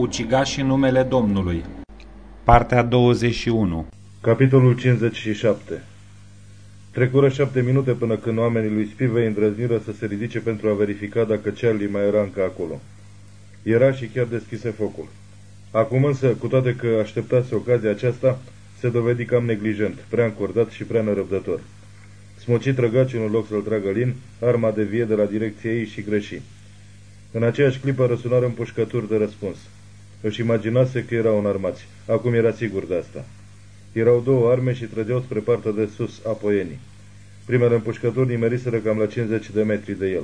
Ucigașii numele Domnului Partea 21 Capitolul 57 Trecură șapte minute până când oamenii lui Spivei îndrăzniră să se ridice pentru a verifica dacă Charlie mai era încă acolo. Era și chiar deschise focul. Acum însă, cu toate că așteptase ocazia aceasta, se dovedi cam neglijent, prea încordat și prea nerăbdător. Smocit răgaciul în loc să-l tragă lin, arma devie de la direcția ei și greși. În aceeași clipă răsunară împușcături de răspuns. Își imaginase că erau înarmați. Acum era sigur de asta. Erau două arme și trăgeau spre partea de sus a poienii. Primele împușcături nimeriseră cam la 50 de metri de el.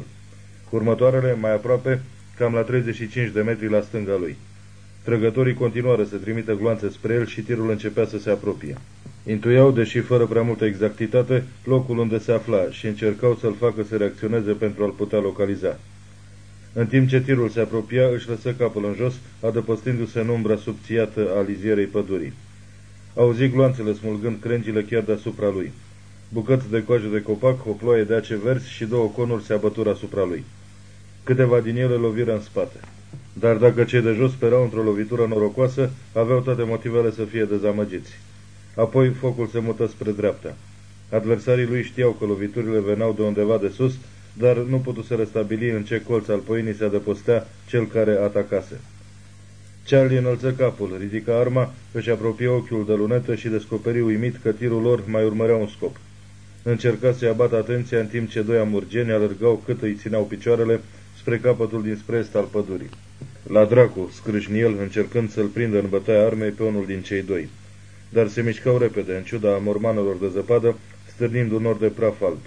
Următoarele, mai aproape, cam la 35 de metri la stânga lui. Trăgătorii continuară să trimită gloanțe spre el și tirul începea să se apropie. Intuiau, deși fără prea multă exactitate, locul unde se afla și încercau să-l facă să reacționeze pentru a-l putea localiza. În timp ce tirul se apropia, își lăsă capul în jos, adăpostindu-se în umbra subțiată a lizierei pădurii. Auzi gloanțele smulgând crengile chiar deasupra lui. Bucăți de coajă de copac, o ploaie de ace verzi și două conuri se abătură asupra lui. Câteva din ele loviră în spate. Dar dacă cei de jos sperau într-o lovitură norocoasă, aveau toate motivele să fie dezamăgiți. Apoi focul se mută spre dreapta. Adversarii lui știau că loviturile veneau de undeva de sus, dar nu putu să restabili în ce colț al păinii se adăpostea cel care atacase. Charlie înălță capul, ridică arma, își apropie ochiul de lunetă și descoperi uimit că tirul lor mai urmărea un scop. Încerca să-i abată atenția în timp ce doi amurgeni alergau cât îi țineau picioarele spre capătul din est al pădurii. La dracu, scrâșni el, încercând să-l prindă în bătaia armei pe unul din cei doi. Dar se mișcau repede, în ciuda mormanelor de zăpadă, stârnind un nor de praf alb.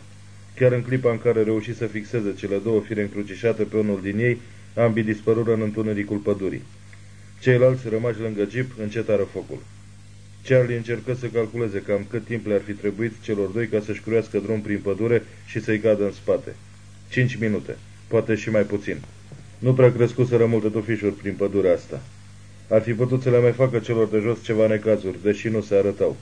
Chiar în clipa în care reuși să fixeze cele două fire încrucișate pe unul din ei, ambii dispărură în întunericul pădurii. Ceilalți, rămași lângă jeep, încetară focul. Charlie încercă să calculeze cam cât timp le-ar fi trebuit celor doi ca să-și cruiască drum prin pădure și să-i cadă în spate. Cinci minute, poate și mai puțin. Nu prea crescuseră multe tufișuri prin pădurea asta. Ar fi putut să le mai facă celor de jos ceva necazuri, deși nu se arătau.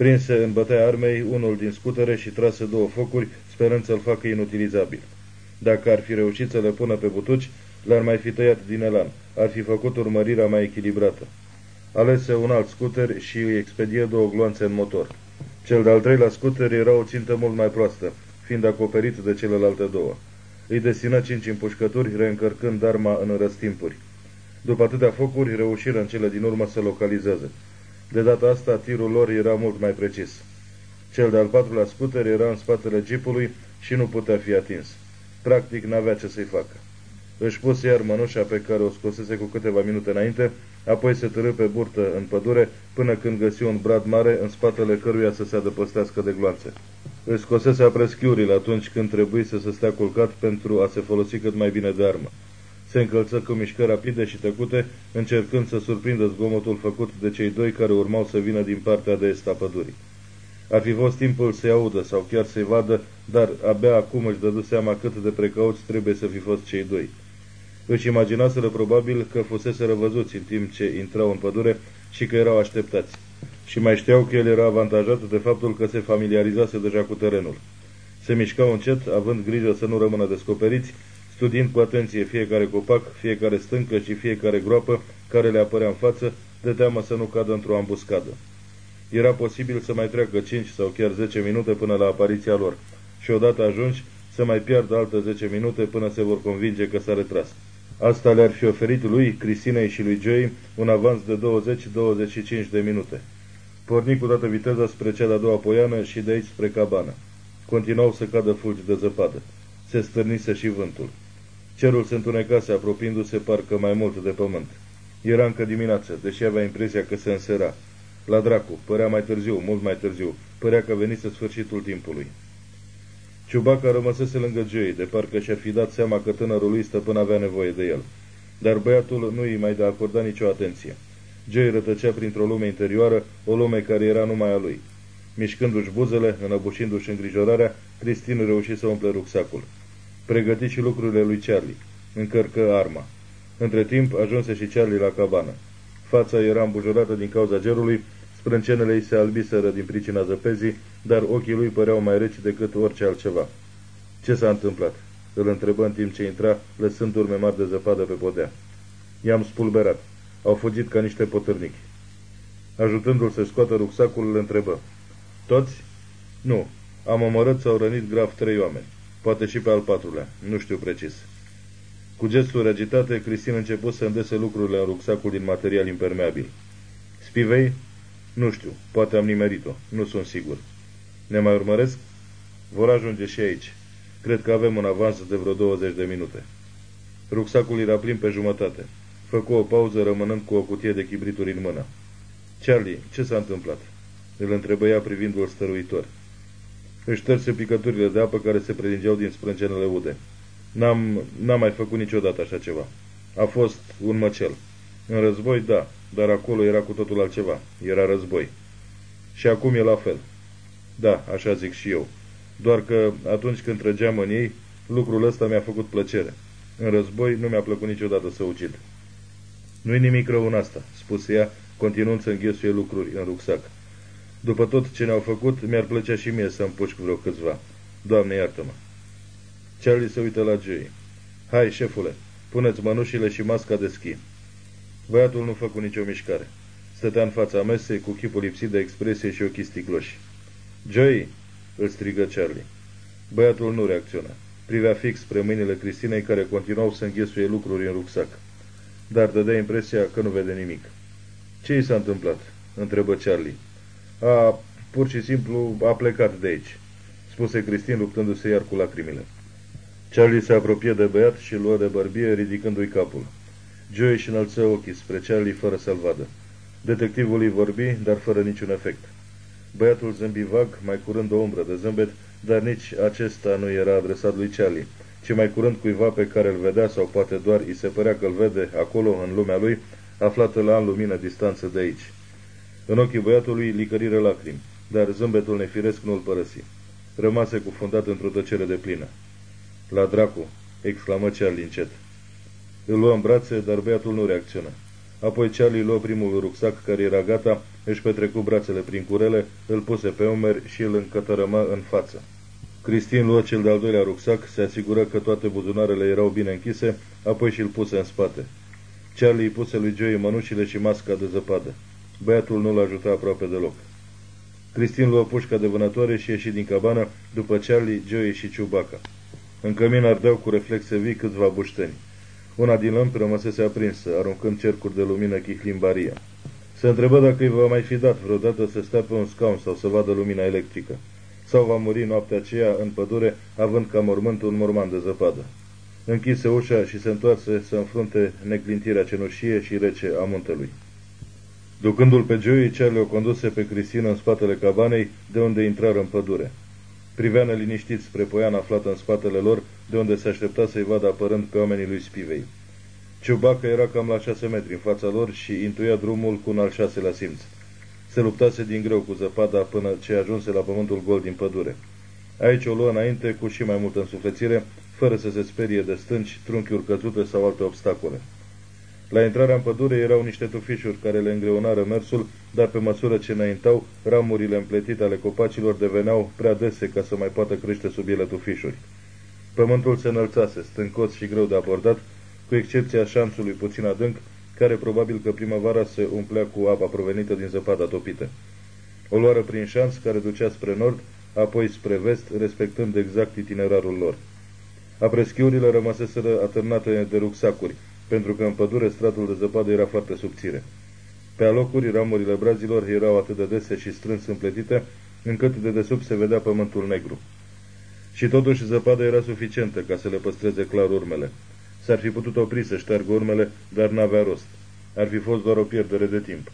Prinse în bătaia armei unul din scutere și trase două focuri, sperând să-l facă inutilizabil. Dacă ar fi reușit să le pună pe butuci, le-ar mai fi tăiat din elan, ar fi făcut urmărirea mai echilibrată. Alese un alt scuter și îi expedie două gloanțe în motor. Cel de-al treilea scuter era o țintă mult mai proastă, fiind acoperit de celelalte două. Îi desină cinci împușcături, reîncărcând arma în răstimpuri. După atâtea focuri, reușiră în cele din urmă să localizeze. De data asta, tirul lor era mult mai precis. Cel de-al patrulea scuter era în spatele jeepului și nu putea fi atins. Practic, n-avea ce să-i facă. Își puse iar mănușa pe care o scosese cu câteva minute înainte, apoi se târâ pe burtă în pădure până când găsi un brad mare în spatele căruia să se adăpăstească de gloanțe. Își scosese apreschiurile atunci când trebuie să se stea culcat pentru a se folosi cât mai bine de armă. Se încălță cu mișcări rapide și tăcute, încercând să surprindă zgomotul făcut de cei doi care urmau să vină din partea de est a pădurii. Ar fi fost timpul să-i audă sau chiar să-i vadă, dar abia acum își dădu seama cât de precauți trebuie să fi fost cei doi. Își imaginaseră probabil că fusese răvăzuți în timp ce intrau în pădure și că erau așteptați. Și mai știau că el era avantajat de faptul că se familiarizase deja cu terenul. Se mișcau încet, având grijă să nu rămână descoperiți, studiind cu atenție fiecare copac, fiecare stâncă și fiecare groapă care le apărea în față, de teamă să nu cadă într-o ambuscadă. Era posibil să mai treacă 5 sau chiar 10 minute până la apariția lor și odată ajungi să mai piardă alte 10 minute până se vor convinge că s-a retras. Asta le-ar fi oferit lui, Cristinei și lui Joey un avans de 20-25 de minute. Porni cu toată viteza spre cea de-a doua poiană și de aici spre cabană. Continuau să cadă fulgi de zăpadă. Se stârnise și vântul. Cerul se întunecase, apropiindu-se parcă mai mult de pământ. Era încă dimineață, deși avea impresia că se însera. La dracu, părea mai târziu, mult mai târziu, părea că venise sfârșitul timpului. Ciubaca rămăsese lângă Joey, de parcă și-ar fi dat seama că tânărul lui stăpân avea nevoie de el. Dar băiatul nu îi mai de acorda nicio atenție. Joey rătăcea printr-o lume interioară, o lume care era numai a lui. Mișcându-și buzele, înăbușindu-și îngrijorarea, Cristin reuși să umple rucsacul. Pregăti și lucrurile lui Charlie. Încărcă arma. Între timp ajunse și Charlie la cabană. Fața era îmbujorată din cauza gerului, sprâncenele îi se albiseră din pricina zăpezii, dar ochii lui păreau mai reci decât orice altceva. Ce s-a întâmplat?" îl întrebă în timp ce intra, lăsând urme mari de zăpadă pe podea. I-am spulberat. Au fugit ca niște potârnichi. Ajutându-l să scoată rucsacul, îl întrebă. Toți? Nu. Am omorât sau rănit grav trei oameni. Poate și pe al patrulea. Nu știu precis. Cu gesturi agitate, Cristin început să îndese lucrurile în rucsacul din material impermeabil. Spivei? Nu știu. Poate am nimerit-o. Nu sunt sigur. Ne mai urmăresc? Vor ajunge și aici. Cred că avem un avans de vreo 20 de minute. Rucsacul era plin pe jumătate. Făcu o pauză rămânând cu o cutie de chibrituri în mână. Charlie, ce s-a întâmplat? Îl întrebă ea privindu-l stăruitor. Își șterse picăturile de apă care se prelingeau din sprâncenele ude. N-am, n-am mai făcut niciodată așa ceva. A fost un măcel. În război, da, dar acolo era cu totul altceva. Era război. Și acum e la fel. Da, așa zic și eu. Doar că atunci când trăgeam în ei, lucrul ăsta mi-a făcut plăcere. În război nu mi-a plăcut niciodată să ucid. Nu-i nimic rău în asta, spuse ea, continuând să înghesuie lucruri în rucsac. După tot ce ne-au făcut, mi-ar plăcea și mie să împușc vreo câțiva. Doamne, iartă-mă. Charlie se uită la Joey. Hai, șefule, puneți mănușile și masca de schi. Băiatul nu făcu nicio mișcare. Stătea în fața mesei cu chipul lipsit de expresie și ochii sticloși. Joey, îl strigă Charlie. Băiatul nu reacționa. Privea fix spre mâinile Cristinei care continuau să înghesuie lucruri în rucsac. Dar dădea impresia că nu vede nimic. Ce i s-a întâmplat?" întrebă Charlie. A, pur și simplu, a plecat de aici," spuse Cristin luptându-se iar cu lacrimile. Charlie se apropie de băiat și luă de bărbie, ridicându-i capul. Joey își înălță ochii spre Charlie fără să-l vadă. Detectivul îi vorbi, dar fără niciun efect. Băiatul zâmbi vag, mai curând o umbră de zâmbet, dar nici acesta nu era adresat lui Charlie, ci mai curând cuiva pe care îl vedea sau poate doar îi se părea că îl vede acolo, în lumea lui, aflată la în lumină distanță de aici. În ochii băiatului licărire lacrimi, dar zâmbetul nefiresc nu îl părăsi. Rămase cufundat într-o tăcere de plină. La dracu!" exclamă Charlie încet. Îl luă în brațe, dar băiatul nu reacționă. Apoi Charlie luă primul rucsac care era gata, își petrecu brațele prin curele, îl puse pe umeri și îl încătărămă în față. Cristin luă cel de-al doilea rucsac, se asigură că toate buzunarele erau bine închise, apoi și-l puse în spate. Charlie îi puse lui Joey mănușile și masca de zăpadă. Băiatul nu-l ajuta aproape deloc. Cristin luă pușca de vânătoare și ieși din cabană, după Charlie, Joey și Ciubaca. În cămin ardeau cu reflexe vii câțiva bușteni. Una din lămpi rămăsese aprinsă, aruncând cercuri de lumină chihlimbarie. Se întrebă dacă îi va mai fi dat vreodată să stea pe un scaun sau să vadă lumina electrică. Sau va muri noaptea aceea în pădure, având ca mormânt un morman de zăpadă. Închise ușa și se întoarse să înfrunte neclintirea cenușie și rece a muntelui. Ducându-l pe Joey, Charlie o conduse pe Cristina în spatele cabanei, de unde intrară în pădure. Privea neliniștit spre poiana aflată în spatele lor, de unde se aștepta să-i vadă apărând pe oamenii lui Spivei. Ciubacă era cam la șase metri în fața lor și intuia drumul cu un al șaselea simț. Se luptase din greu cu zăpada până ce ajunse la pământul gol din pădure. Aici o luă înainte cu și mai multă însuflețire, fără să se sperie de stânci, trunchiuri căzute sau alte obstacole. La intrarea în pădure erau niște tufișuri care le îngreunară mersul, dar pe măsură ce înaintau, ramurile împletite ale copacilor deveneau prea dese ca să mai poată crește sub ele tufișuri. Pământul se înălțase, stâncos și greu de abordat, cu excepția șanțului puțin adânc, care probabil că primăvara se umplea cu apa provenită din zăpada topită. O luară prin șanț care ducea spre nord, apoi spre vest, respectând exact itinerarul lor. Apreschiurile rămăseseră atârnate de rucsacuri, pentru că în pădure stratul de zăpadă era foarte subțire. Pe alocuri, ramurile brazilor erau atât de dese și strâns împletite, încât de desubt se vedea pământul negru. Și totuși zăpada era suficientă ca să le păstreze clar urmele. S-ar fi putut opri să șteargă urmele, dar n-avea rost. Ar fi fost doar o pierdere de timp.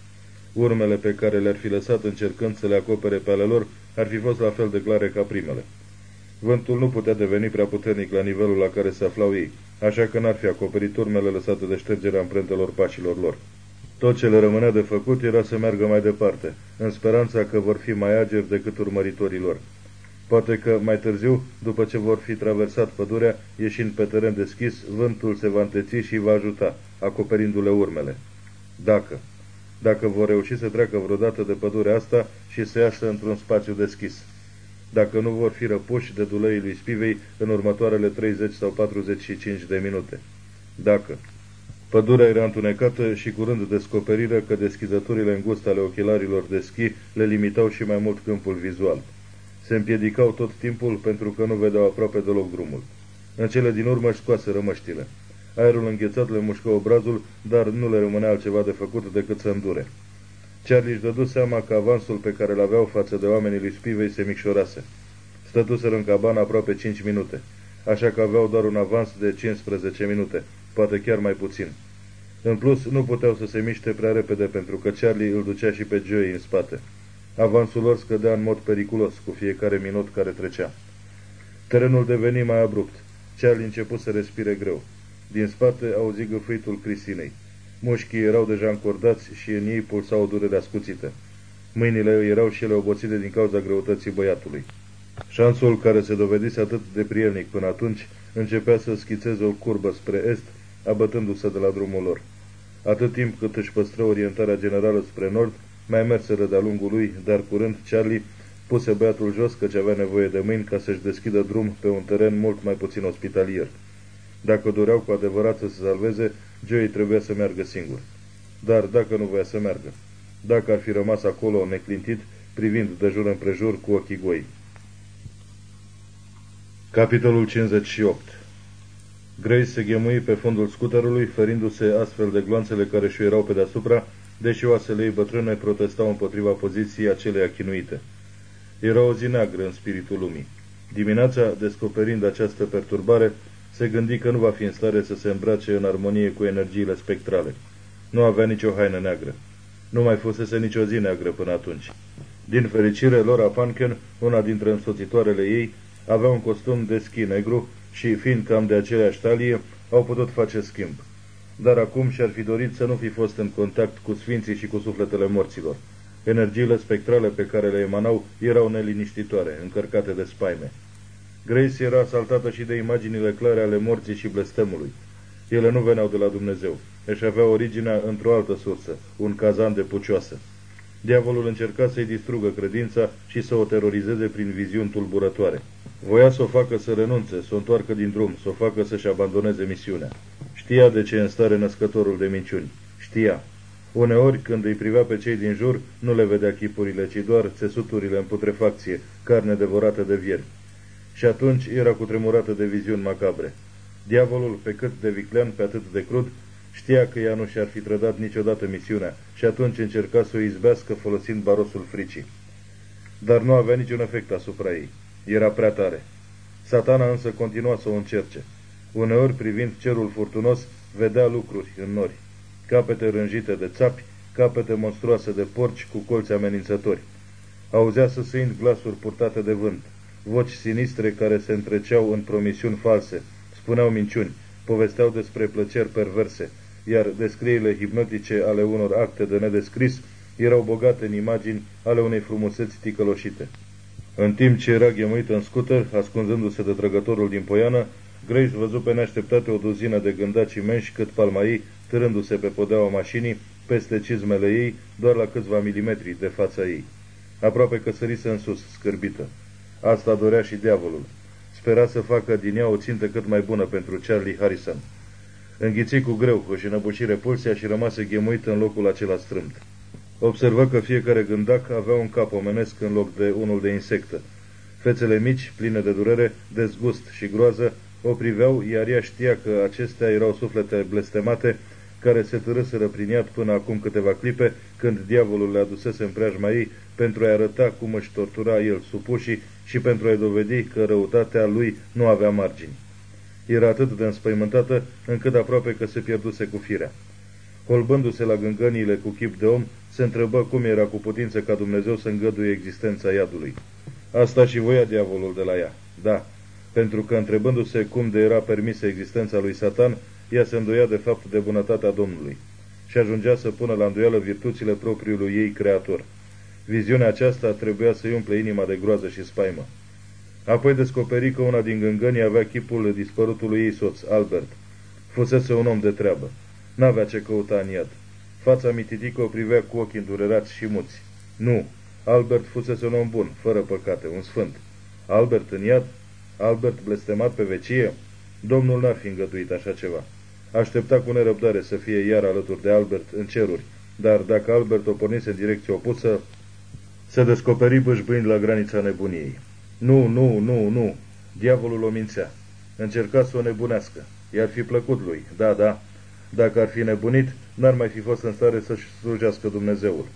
Urmele pe care le-ar fi lăsat încercând să le acopere pe ale lor ar fi fost la fel de clare ca primele. Vântul nu putea deveni prea puternic la nivelul la care se aflau ei, așa că n-ar fi acoperit urmele lăsate de ștergerea amprentelor pașilor lor. Tot ce le rămânea de făcut era să meargă mai departe, în speranța că vor fi mai ageri decât urmăritorii lor. Poate că mai târziu, după ce vor fi traversat pădurea, ieșind pe teren deschis, vântul se va înteți și va ajuta, acoperindu-le urmele. Dacă. Dacă vor reuși să treacă vreodată de pădurea asta și să iasă într-un spațiu deschis. Dacă nu vor fi răpuși de duleii lui Spivei în următoarele 30 sau 45 de minute. Dacă. Pădurea era întunecată și curând descoperirea că deschizăturile înguste ale ochelarilor de schi le limitau și mai mult câmpul vizual. Se împiedicau tot timpul pentru că nu vedeau aproape deloc drumul. În cele din urmă își scoase rămăștile. Aerul înghețat le mușcă obrazul, dar nu le rămânea altceva de făcut decât să îndure. Charlie își dădu seama că avansul pe care îl aveau față de oamenii lui Spivei se micșorase. Stătuseră în cabană aproape 5 minute, așa că aveau doar un avans de 15 minute, poate chiar mai puțin. În plus, nu puteau să se miște prea repede pentru că Charlie îl ducea și pe Joey în spate. Avansul lor scădea în mod periculos cu fiecare minut care trecea. Terenul deveni mai abrupt. Charlie început să respire greu. Din spate auzi gâfâitul Cristinei. Mușchii erau deja încordați și în ei pulsau durerea scuțită. Mâinile erau și ele obosite din cauza greutății băiatului. Șansul, care se dovedise atât de prielnic până atunci, începea să schițeze o curbă spre est, abătându-se de la drumul lor. Atât timp cât își păstră orientarea generală spre nord, mai merseră de-a lungul lui, dar curând Charlie puse băiatul jos căci avea nevoie de mâini ca să-și deschidă drum pe un teren mult mai puțin ospitalier. Dacă doreau cu adevărat să se salveze, Joey trebuia să meargă singur. Dar dacă nu voia să meargă? Dacă ar fi rămas acolo neclintit, privind de jur împrejur cu ochii goi. Capitolul 58 Grace se ghemui pe fundul scuterului, ferindu-se astfel de gloanțele care și erau pe deasupra, deși oasele ei bătrâne protestau împotriva poziției acelei achinuite. Era o zi neagră în spiritul lumii. Dimineața, descoperind această perturbare, se gândi că nu va fi în stare să se îmbrace în armonie cu energiile spectrale. Nu avea nicio haină neagră. Nu mai fusese nicio zi neagră până atunci. Din fericire, Laura Panken, una dintre însoțitoarele ei, avea un costum de schi negru și, fiind cam de aceleași talie, au putut face schimb. Dar acum și-ar fi dorit să nu fi fost în contact cu sfinții și cu sufletele morților. Energiile spectrale pe care le emanau erau neliniștitoare, încărcate de spaime. Grace era asaltată și de imaginile clare ale morții și blestemului. Ele nu veneau de la Dumnezeu. Își avea originea într-o altă sursă, un cazan de pucioasă. Diavolul încerca să-i distrugă credința și să o terorizeze prin viziuni tulburătoare. Voia să o facă să renunțe, să o întoarcă din drum, să o facă să-și abandoneze misiunea. Știa de ce e în stare născătorul de minciuni. Știa. Uneori, când îi privea pe cei din jur, nu le vedea chipurile, ci doar țesuturile în putrefacție, carne devorată de vieri. Și atunci era cutremurată de viziuni macabre. Diavolul, pe cât de viclean, pe atât de crud, știa că ea nu și-ar fi trădat niciodată misiunea și atunci încerca să o izbească folosind barosul fricii. Dar nu avea niciun efect asupra ei. Era prea tare. Satana însă continua să o încerce. Uneori, privind cerul furtunos, vedea lucruri în nori. Capete rânjite de țapi, capete monstruoase de porci cu colți amenințători. Auzea săsâind glasuri purtate de vânt, voci sinistre care se întreceau în promisiuni false, spuneau minciuni, povesteau despre plăceri perverse, iar descrierile hipnotice ale unor acte de nedescris erau bogate în imagini ale unei frumuseți ticăloșite. În timp ce era ghemuit în scuter, ascunzându-se de trăgătorul din poiană, Grace văzut pe neașteptate o duzină de gândaci imensi cât palma ei, târându-se pe podeaua mașinii, peste cizmele ei, doar la câțiva milimetri de fața ei. Aproape că sărise în sus, scârbită. Asta dorea și diavolul. Spera să facă din ea o țintă cât mai bună pentru Charlie Harrison. Înghiți cu greu, își înăbuși repulsia și rămase ghemuit în locul acela strâmt. Observă că fiecare gândac avea un cap omenesc în loc de unul de insectă. Fețele mici, pline de durere, dezgust și groază, o priveau, iar ea știa că acestea erau suflete blestemate care se târâsără prin iad până acum câteva clipe, când diavolul le adusese în preajma ei pentru a arăta cum își tortura el supușii și pentru a-i dovedi că răutatea lui nu avea margini. Era atât de înspăimântată încât aproape că se pierduse cu firea. Colbându-se la gângăniile cu chip de om, se întrebă cum era cu putință ca Dumnezeu să îngăduie existența iadului. Asta și voia diavolul de la ea. Da, pentru că întrebându-se cum de era permisă existența lui Satan, ea se îndoia de fapt de bunătatea Domnului și ajungea să pună la îndoială virtuțile propriului ei creator. Viziunea aceasta trebuia să-i umple inima de groază și spaimă. Apoi descoperi că una din gângănii avea chipul dispărutului ei soț, Albert. Fusese un om de treabă. N-avea ce căuta în iad. Fața mititică o privea cu ochii îndurerați și muți. Nu, Albert fusese un om bun, fără păcate, un sfânt. Albert în iad? Albert blestemat pe vecie? Domnul n-ar fi îngăduit așa ceva. Aștepta cu nerăbdare să fie iar alături de Albert în ceruri, dar dacă Albert o pornise în direcție opusă, se descoperi bâșbâind la granița nebuniei. Nu, nu, nu, nu, diavolul o mințea. Încerca să o nebunească. I-ar fi plăcut lui, da, da. Dacă ar fi nebunit, n-ar mai fi fost în stare să-și slujească Dumnezeul.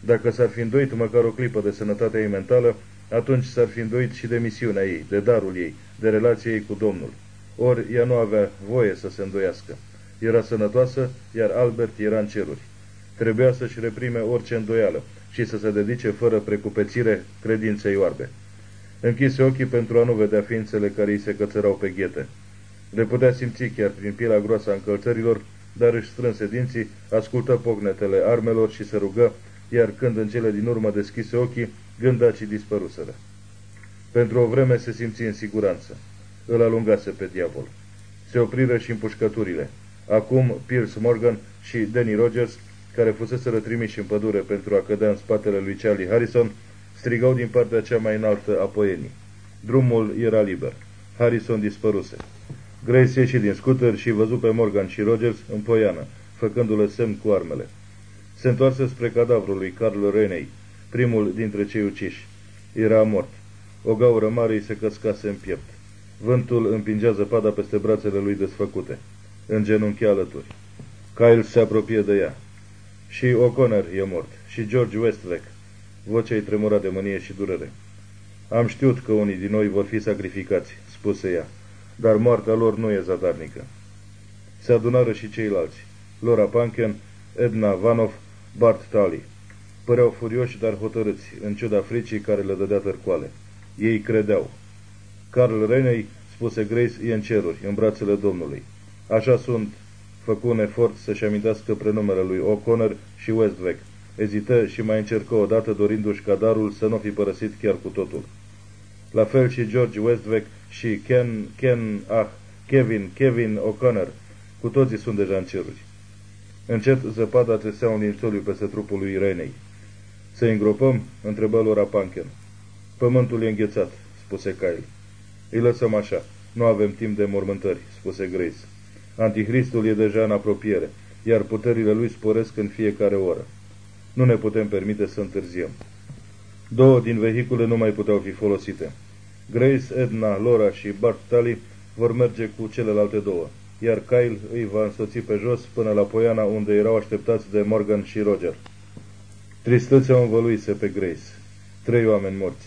Dacă s-ar fi îndoit măcar o clipă de sănătatea ei mentală, atunci s-ar fi îndoit și de misiunea ei, de darul ei, de relația ei cu Domnul. Ori ea nu avea voie să se îndoiască. Era sănătoasă, iar Albert era în ceruri. Trebuia să-și reprime orice îndoială și să se dedice fără precupețire credinței oarbe. Închise ochii pentru a nu vedea ființele care îi se cățărau pe ghete. Le putea simți chiar prin pielea groasă a încălțărilor, dar își strânse dinții, ascultă pognetele armelor și se rugă, iar când în cele din urmă deschise ochii, gândacii dispăruseră. Pentru o vreme se simți în siguranță. Îl alungase pe diavol. Se opriră și împușcăturile. Acum Pierce Morgan și Danny Rogers, care fusese trimiși în pădure pentru a cădea în spatele lui Charlie Harrison, strigau din partea cea mai înaltă a poienii. Drumul era liber. Harrison dispăruse. Grace ieși din scooter și văzu pe Morgan și Rogers în poiană, făcându-le semn cu armele. Se întoarse spre cadavrul lui Carl Renei, primul dintre cei uciși. Era mort. O gaură mare îi se căscase în piept. Vântul împingea zăpada peste brațele lui desfăcute. În genunchi alături. Kyle se apropie de ea. Și O'Connor e mort. Și George Westlake. Vocea îi tremura de mânie și durere. Am știut că unii din noi vor fi sacrificați, spuse ea, dar moartea lor nu e zadarnică. Se adunară și ceilalți. Laura Panken, Edna Vanov, Bart Talley. Păreau furioși, dar hotărâți, în ciuda fricii care le dădea tărcoale. Ei credeau. Carl Renei, spuse Grace, e în ceruri, în brațele Domnului. Așa sunt, făcu un efort să-și amintească prenumele lui O'Connor și Westbeck. Ezită și mai încercă odată dorindu-și ca darul să nu fi părăsit chiar cu totul. La fel și George Westbeck și Ken, Ken, ah, Kevin, Kevin O'Connor, cu toții sunt deja în ceruri. Încet zăpada tresea un lințoliu peste trupul lui Renei. Să îngropăm?" întrebă Laura Panken. Pământul e înghețat," spuse Kyle. Îi lăsăm așa. Nu avem timp de mormântări," spuse Grace. Anticristul e deja în apropiere, iar puterile lui sporesc în fiecare oră. Nu ne putem permite să întârziem. Două din vehicule nu mai puteau fi folosite. Grace, Edna, Laura și Bart Tully vor merge cu celelalte două, iar Kyle îi va însoți pe jos până la poiana unde erau așteptați de Morgan și Roger. Tristețea o învăluise pe Grace. Trei oameni morți.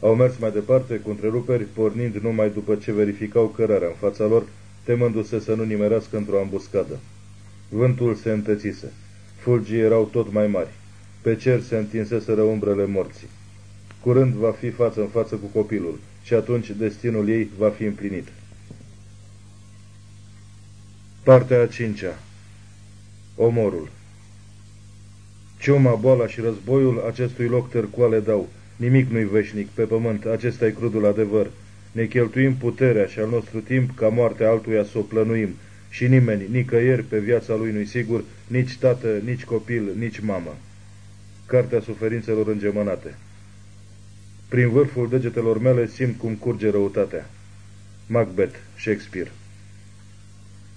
Au mers mai departe cu întreruperi, pornind numai după ce verificau cărarea în fața lor, temându-se să nu nimerească într-o ambuscadă. Vântul se întețise. Fulgii erau tot mai mari. Pe cer se întinseseră umbrele morții. Curând va fi față în față cu copilul și atunci destinul ei va fi împlinit. Partea a cincea Omorul Ciuma, boala și războiul acestui loc târcoale dau. Nimic nu-i veșnic pe pământ, acesta e crudul adevăr. Ne cheltuim puterea și al nostru timp ca moartea altuia să o plănuim. Și nimeni, nicăieri pe viața lui nu-i sigur, nici tată, nici copil, nici mamă. Cartea suferințelor îngemănate Prin vârful degetelor mele simt cum curge răutatea. Macbeth, Shakespeare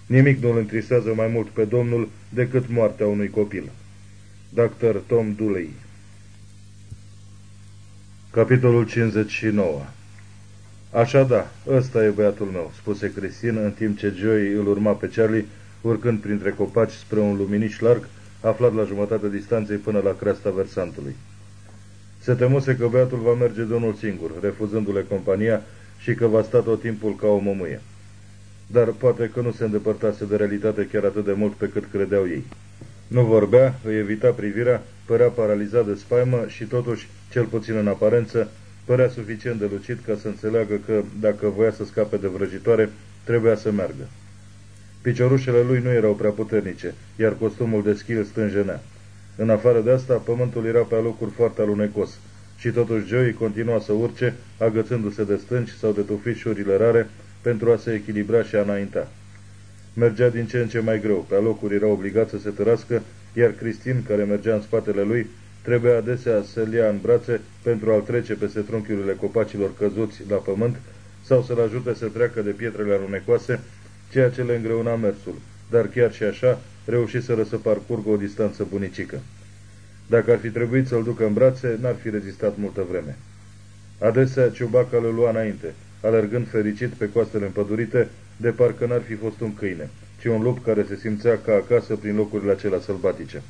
Nimic nu îl întristează mai mult pe Domnul decât moartea unui copil. Dr. Tom Dooley Capitolul 59 Așa da, ăsta e băiatul meu, spuse Cristin în timp ce Joey îl urma pe Charlie, urcând printre copaci spre un luminiș larg, aflat la jumătate distanței până la creasta versantului. Se temuse că băiatul va merge de unul singur, refuzându-le compania și că va sta tot timpul ca o mămâie. Dar poate că nu se îndepărtase de realitate chiar atât de mult pe cât credeau ei. Nu vorbea, îi evita privirea, părea paralizat de spaimă și totuși, cel puțin în aparență, părea suficient de lucid ca să înțeleagă că, dacă voia să scape de vrăjitoare, trebuia să meargă. Piciorușele lui nu erau prea puternice, iar costumul de schil stânjenea. În afară de asta, pământul era pe alocuri foarte alunecos și totuși Joey continua să urce, agățându-se de stânci sau de tufișurile rare pentru a se echilibra și a înainta. Mergea din ce în ce mai greu, pe alocuri era obligat să se tărască, iar Cristin, care mergea în spatele lui, Trebuia adesea să-l ia în brațe pentru a-l trece peste trunchiurile copacilor căzuți la pământ sau să-l ajute să treacă de pietrele alunecoase, ceea ce le îngreuna mersul, dar chiar și așa reușiseră să parcurgă o distanță bunicică. Dacă ar fi trebuit să-l ducă în brațe, n-ar fi rezistat multă vreme. Adesea Ciubaca îl lua înainte, alergând fericit pe coastele împădurite, de parcă n-ar fi fost un câine, ci un lup care se simțea ca acasă prin locurile acelea sălbatice.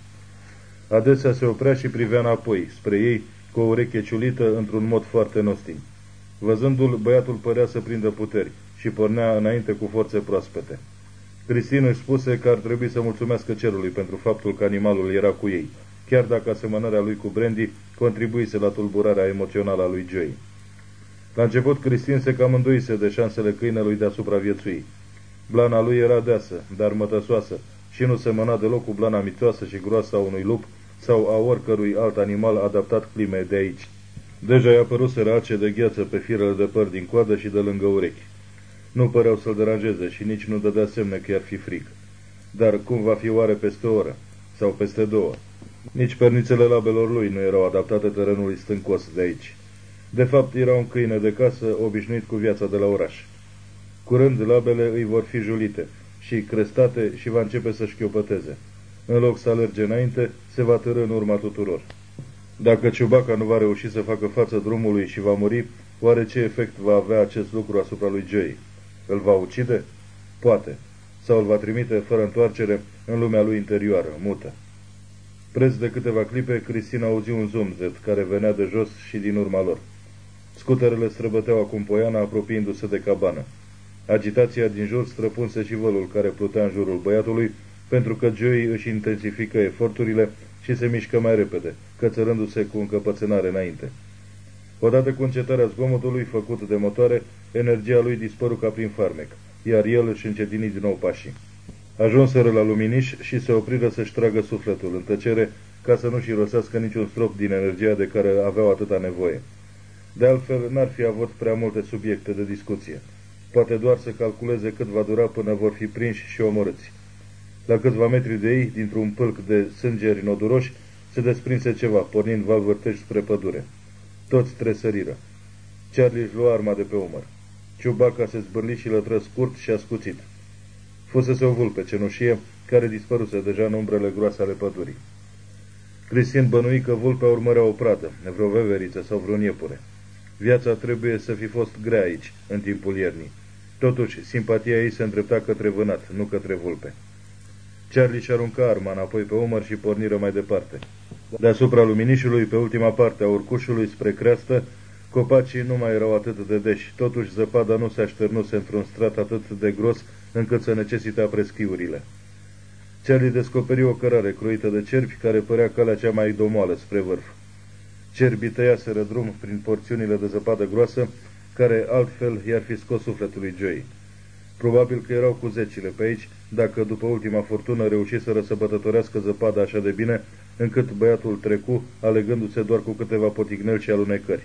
Adesea se oprea și privea înapoi, spre ei, cu o ureche ciulită, într-un mod foarte nostim. Văzându-l, băiatul părea să prindă puteri și pornea înainte cu forțe proaspete. Cristin își spuse că ar trebui să mulțumească cerului pentru faptul că animalul era cu ei, chiar dacă asemănarea lui cu Brandy contribuise la tulburarea emoțională a lui Joey. La început, Cristin se cam îndoise de șansele câinelui de a supraviețui. Blana lui era deasă, dar mătăsoasă, și nu semăna deloc cu blana mițoasă și groasă a unui lup sau a oricărui alt animal adaptat climei de aici. Deja i-a părut sărace de gheață pe firele de păr din coadă și de lângă urechi. Nu păreau să-l deranjeze și nici nu dădea semne că i-ar fi fric. Dar cum va fi oare peste o oră? Sau peste două? Nici pernițele labelor lui nu erau adaptate terenului stâncos de aici. De fapt, era un câine de casă obișnuit cu viața de la oraș. Curând, labele îi vor fi julite și crestate și va începe să șchiopăteze. În loc să alerge înainte, se va târâ în urma tuturor. Dacă Ciubaca nu va reuși să facă față drumului și va muri, oare ce efect va avea acest lucru asupra lui Joey? Îl va ucide? Poate. Sau îl va trimite fără întoarcere în lumea lui interioară, mută. Preț de câteva clipe, Cristina auzi un zumzet care venea de jos și din urma lor. Scuterele străbăteau acum poiana, apropiindu-se de cabană. Agitația din jur străpunse și vălul care plutea în jurul băiatului, pentru că Joey își intensifică eforturile și se mișcă mai repede, cățărându-se cu încăpățânare înainte. Odată cu încetarea zgomotului făcut de motoare, energia lui dispăru ca prin farmec, iar el își încetini din nou pașii. Ajunseră la luminiș și se opriră să-și tragă sufletul în tăcere ca să nu-și rosească niciun strop din energia de care aveau atâta nevoie. De altfel, n-ar fi avut prea multe subiecte de discuție. Poate doar să calculeze cât va dura până vor fi prinși și omorâți. La câțiva metri de ei, dintr-un pâlc de sângeri noduroși, se desprinse ceva, pornind valvârtești spre pădure. Toți tresăriră. Charlie își lua arma de pe umăr. Ciubaca se zbârli și lătră scurt și ascuțit. Fusese o vulpe cenușie, care dispăruse deja în umbrele groase ale pădurii. Cristin bănui că vulpea urmărea o pradă, vreo veveriță sau vreun iepure. Viața trebuie să fi fost grea aici, în timpul iernii. Totuși, simpatia ei se îndrepta către vânat, nu către vulpe. Charlie și arunca arma înapoi pe umăr și porniră mai departe. Deasupra luminișului, pe ultima parte a urcușului spre creastă, copacii nu mai erau atât de deși, totuși zăpada nu se așternuse într-un strat atât de gros încât să necesite preschiurile. Charlie descoperi o cărare croită de cerbi care părea calea cea mai domoală spre vârf. Cerbii tăiaseră drum prin porțiunile de zăpadă groasă, care altfel i-ar fi scos sufletul lui Joey. Probabil că erau cu zecile pe aici, dacă după ultima furtună reușiseră să bătătorească zăpada așa de bine, încât băiatul trecu, alegându-se doar cu câteva potigneli și alunecări.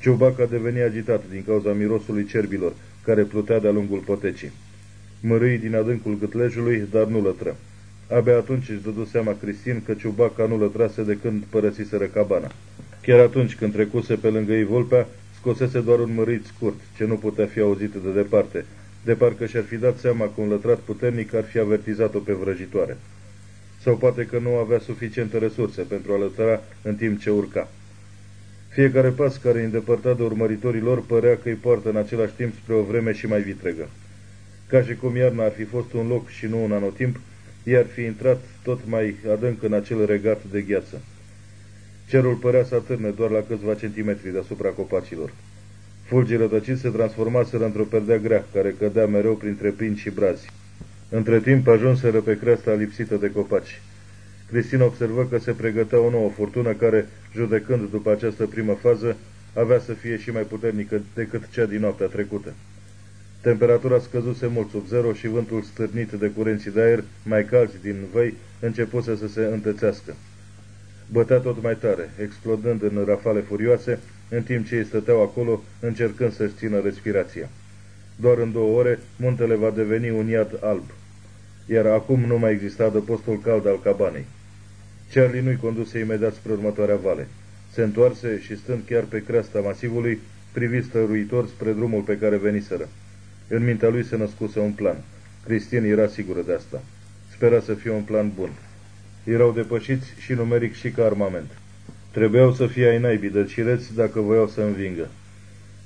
Ciubaca deveni agitat din cauza mirosului cerbilor, care plutea de-a lungul potecii. Mărâi din adâncul gâtlejului, dar nu lătră. Abia atunci își dădu seama Cristin că Ciubaca nu lătrase de când părăsiseră cabana. Chiar atunci când trecuse pe lângă ei vulpea, scosese doar un mărit scurt, ce nu putea fi auzit de departe, de parcă și-ar fi dat seama că un lătrat puternic ar fi avertizat-o pe vrăjitoare. Sau poate că nu avea suficiente resurse pentru a lătra în timp ce urca. Fiecare pas care îi îndepărta de urmăritorii lor părea că îi poartă în același timp spre o vreme și mai vitregă. Ca și cum iarna ar fi fost un loc și nu un anotimp, i-ar fi intrat tot mai adânc în acel regat de gheață. Cerul părea să atârne doar la câțiva centimetri deasupra copacilor. Fulgii rătăciți se transformaseră într-o perdea grea, care cădea mereu printre pini și brazi. Între timp ajunseră pe creasta lipsită de copaci. Cristina observă că se pregătea o nouă furtună care, judecând după această primă fază, avea să fie și mai puternică decât cea din noaptea trecută. Temperatura scăzuse mult sub zero și vântul stârnit de curenții de aer, mai calzi din văi, începuse să se întețească. Bătea tot mai tare, explodând în rafale furioase, în timp ce ei stăteau acolo, încercând să-și țină respirația. Doar în două ore, muntele va deveni un iad alb. Iar acum nu mai exista de postul cald al cabanei. Charlie nu-i conduse imediat spre următoarea vale. Se întoarse și stând chiar pe creasta masivului, privi stăruitor spre drumul pe care veniseră. În mintea lui se născuse un plan. Cristin era sigură de asta. Spera să fie un plan bun. Erau depășiți și numeric și ca armament. Trebuiau să fie ai naibii dăcireți dacă voiau să învingă.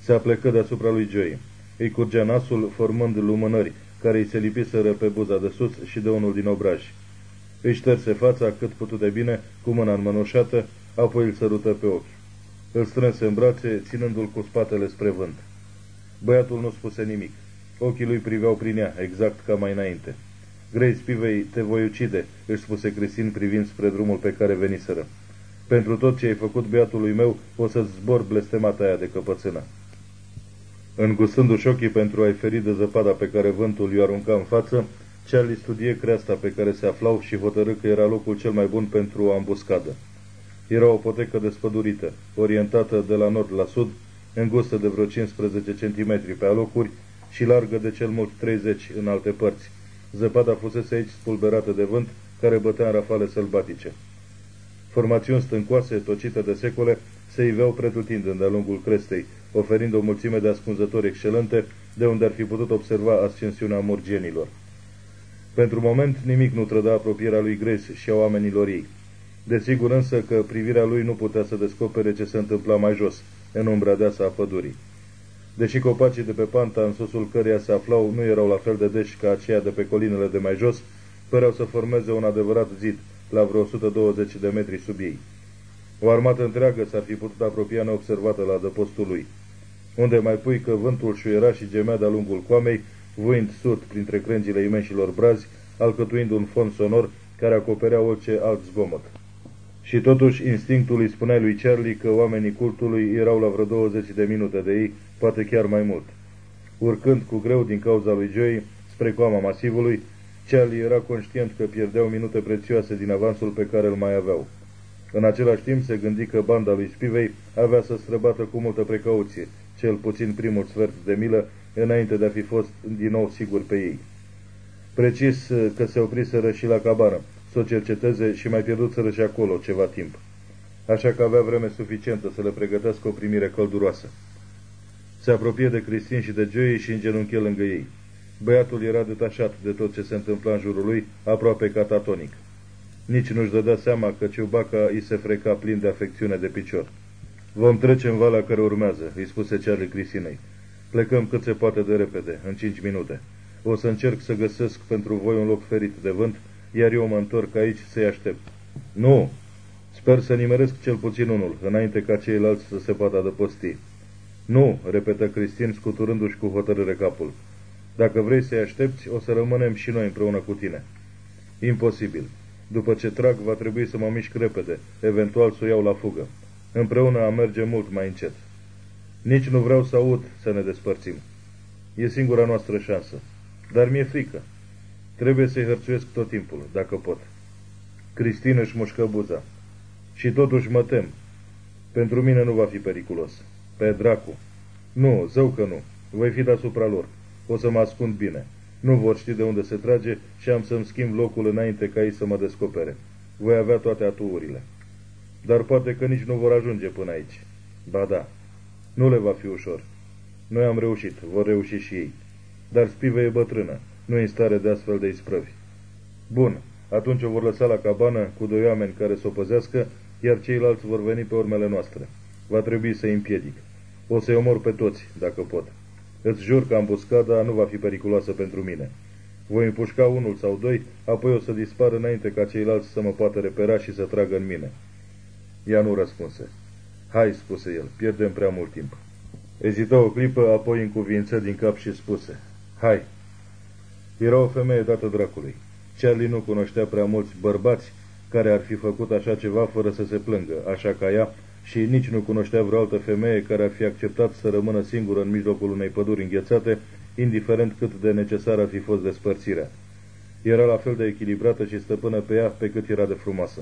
Se aplecă deasupra lui Joey. Îi curgea nasul, formând lumânări, care îi se lipiseră pe buza de sus și de unul din obraji. Îi șterse fața cât putu de bine, cu mâna înmănușată, apoi îl sărută pe ochi. Îl strânse în brațe, ținându-l cu spatele spre vânt. Băiatul nu spuse nimic. Ochii lui priveau prin ea, exact ca mai înainte. Grei Spivei, te voi ucide, își spuse Cristin privind spre drumul pe care veniseră. Pentru tot ce ai făcut beatului meu, o să-ți zbor blestemata aia de căpățână. Îngustându-și ochii pentru a-i feri de zăpada pe care vântul i-o arunca în față, Charlie studie creasta pe care se aflau și hotărâ că era locul cel mai bun pentru o ambuscadă. Era o potecă despădurită, orientată de la nord la sud, îngustă de vreo 15 cm pe alocuri și largă de cel mult 30 în alte părți. Zăpada fusese aici spulberată de vânt, care bătea în rafale sălbatice. Formațiuni stâncoase, tocite de secole, se iveau pretutindând de-a lungul crestei, oferind o mulțime de ascunzători excelente, de unde ar fi putut observa ascensiunea morgienilor. Pentru moment, nimic nu trăda apropierea lui Grace și a oamenilor ei. Desigur însă că privirea lui nu putea să descopere ce se întâmpla mai jos, în umbra deasă a pădurii. Deși copacii de pe panta în susul căreia se aflau nu erau la fel de deși ca aceia de pe colinele de mai jos, păreau să formeze un adevărat zid, la vreo 120 de metri sub ei. O armată întreagă s-ar fi putut apropia neobservată la adăpostul lui. Unde mai pui că vântul șuiera și gemea de-a lungul coamei, vuind surd printre crengile imenșilor brazi, alcătuind un fond sonor care acoperea orice alt zgomot. Și totuși instinctul îi spunea lui Charlie că oamenii cultului erau la vreo 20 de minute de ei, poate chiar mai mult. Urcând cu greu din cauza lui Joey spre coama masivului, Charlie era conștient că pierdeau minute prețioase din avansul pe care îl mai aveau. În același timp se gândi că banda lui Spivei avea să străbată cu multă precauție, cel puțin primul sfert de milă, înainte de a fi fost din nou sigur pe ei. Precis că se opriseră și la cabană, să o cerceteze și mai pierduseră și acolo ceva timp. Așa că avea vreme suficientă să le pregătească o primire călduroasă. Se apropie de Cristin și de Joey și îngenunche lângă ei. Băiatul era detașat de tot ce se întâmpla în jurul lui, aproape catatonic. Nici nu-și dădea seama că Ciubaca îi se freca plin de afecțiune de picior. Vom trece în valea care urmează, îi spuse Charlie Cristinei. Plecăm cât se poate de repede, în cinci minute. O să încerc să găsesc pentru voi un loc ferit de vânt, iar eu mă întorc aici să-i aștept. Nu! Sper să nimeresc cel puțin unul, înainte ca ceilalți să se poată adăposti. Nu, repetă Cristin, scuturându-și cu hotărâre capul. Dacă vrei să-i aștepți, o să rămânem și noi împreună cu tine. Imposibil. După ce trag, va trebui să mă mișc repede, eventual să o iau la fugă. Împreună am merge mult mai încet. Nici nu vreau să aud să ne despărțim. E singura noastră șansă. Dar mi-e frică. Trebuie să-i hărțuiesc tot timpul, dacă pot. Cristina își mușcă buza. Și totuși mă tem. Pentru mine nu va fi periculos. Pe dracu. Nu, zău că nu. Voi fi deasupra lor. O să mă ascund bine. Nu vor ști de unde se trage și am să-mi schimb locul înainte ca ei să mă descopere. Voi avea toate atuurile. Dar poate că nici nu vor ajunge până aici. Ba da. Nu le va fi ușor. Noi am reușit, vor reuși și ei. Dar Spive e bătrână, nu e în stare de astfel de isprăvi. Bun, atunci o vor lăsa la cabană cu doi oameni care să o păzească, iar ceilalți vor veni pe urmele noastre. Va trebui să-i împiedic. O să-i omor pe toți, dacă pot. Îți jur că ambuscada nu va fi periculoasă pentru mine. Voi împușca unul sau doi, apoi o să dispar înainte ca ceilalți să mă poată repera și să tragă în mine. Ea nu răspunse. Hai, spuse el, pierdem prea mult timp. Ezită o clipă, apoi încuvință din cap și spuse. Hai. Era o femeie dată dracului. Charlie nu cunoștea prea mulți bărbați care ar fi făcut așa ceva fără să se plângă, așa ca ea, și nici nu cunoștea vreo altă femeie care ar fi acceptat să rămână singură în mijlocul unei păduri înghețate, indiferent cât de necesară ar fi fost despărțirea. Era la fel de echilibrată și stăpână pe ea pe cât era de frumoasă.